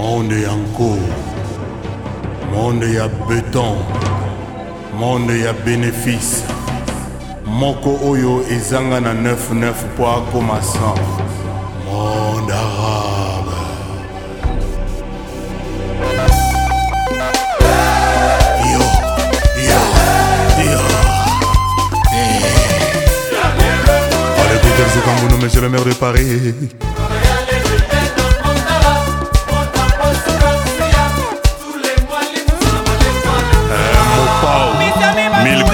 monde yanko monde ya beton monde ya bénéfice moko oyo ezanga na 99 mpo akoma 100 monde arabe Monsieur le maire de Paris.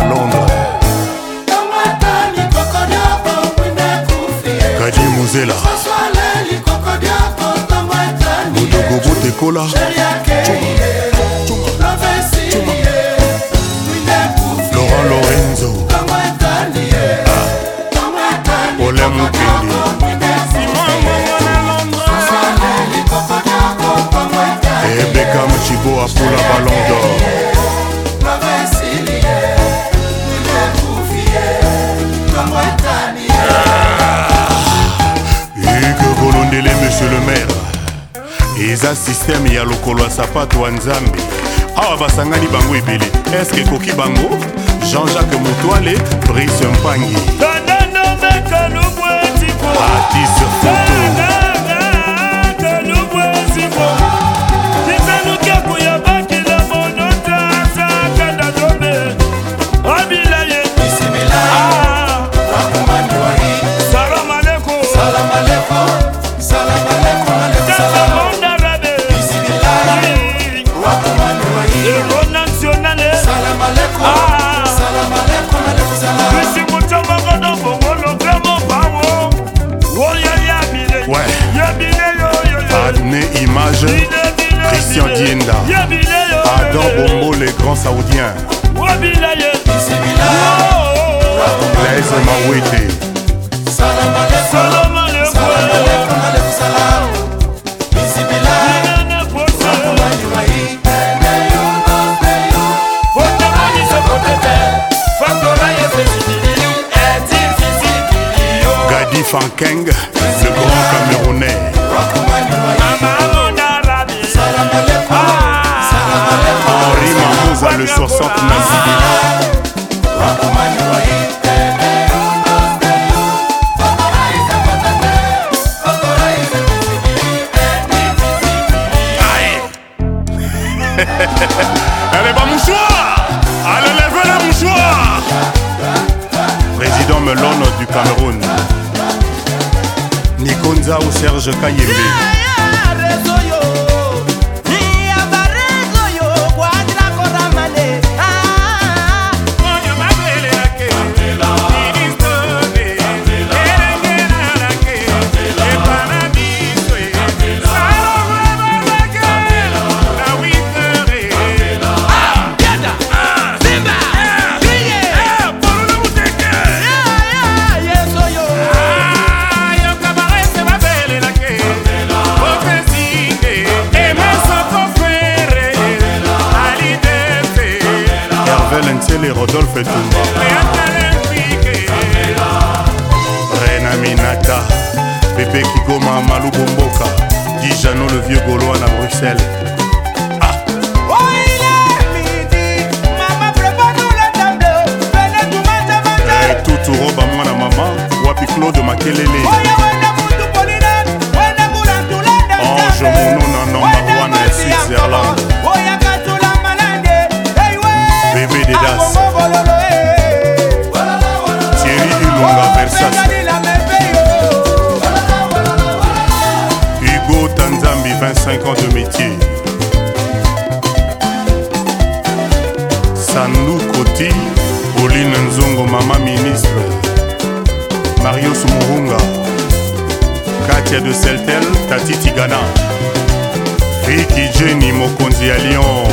à Londres Kadi Mouzela Boudogo Boutekola Laurent Lorenzo Olé Moukende Ebekam Chibo Apoula Ballon mer eza sisteme ya lokolo ya sapato ya nzambe awa basangani bango ebele eske ekoki bango jean-jacques motoale brise mpangi atis foto grand saoudien Blaise Mawete Allez, pas mouchoir Allez, levez la mouchoir Président Melon du Cameroun. Nikonza ou Serge Kayembe. rodolphe tumba rena minata pepe kikoma malubo mboka dijano le vieux gaulois na bruxelles ah. eh, tuturo bamwana mama wapi claude makelele ange mono Mandu Koti, Pauline Nzongo, Mama Ministre, Marius Murunga, Katia de Seltel, Tati Tigana, Ricky Jenny Mokonzi ya Lyon.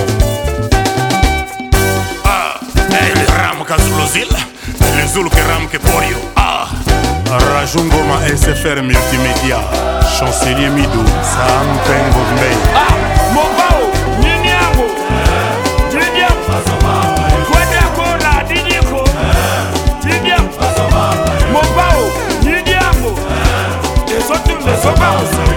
Ah, el ram kazulozil, le zulu ke ram ke porio. Ah, Rajungoma SFR Multimédia, Chancelier Mido, Sam Pengombe. Ah, mon professor Balsa.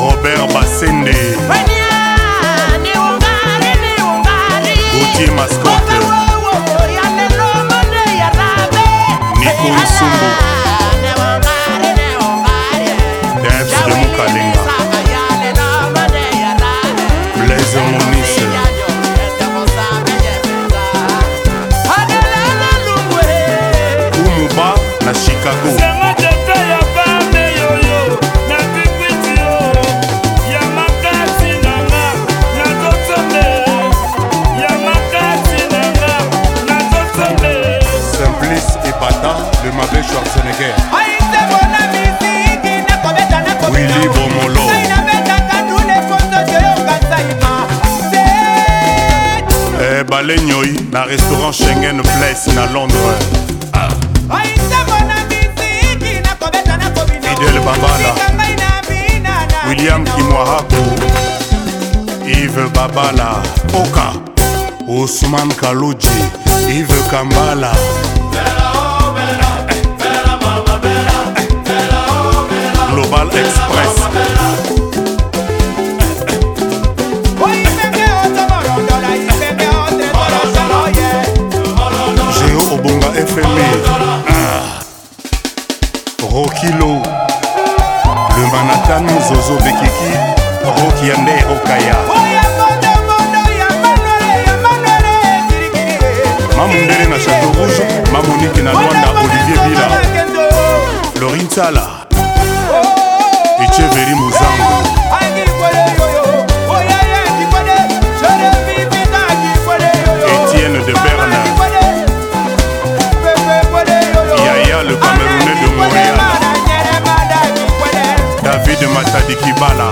robert basende gautier mascote nico lusumbu Londres Idel Babala William Kimwahaku Yves Babala Oka Ousmane Kalouji Yves Kambala Global Express Kala Echeveri Muzango Etienne de Berlin Yaya le Camerounais de Montréal David Matadi Kibala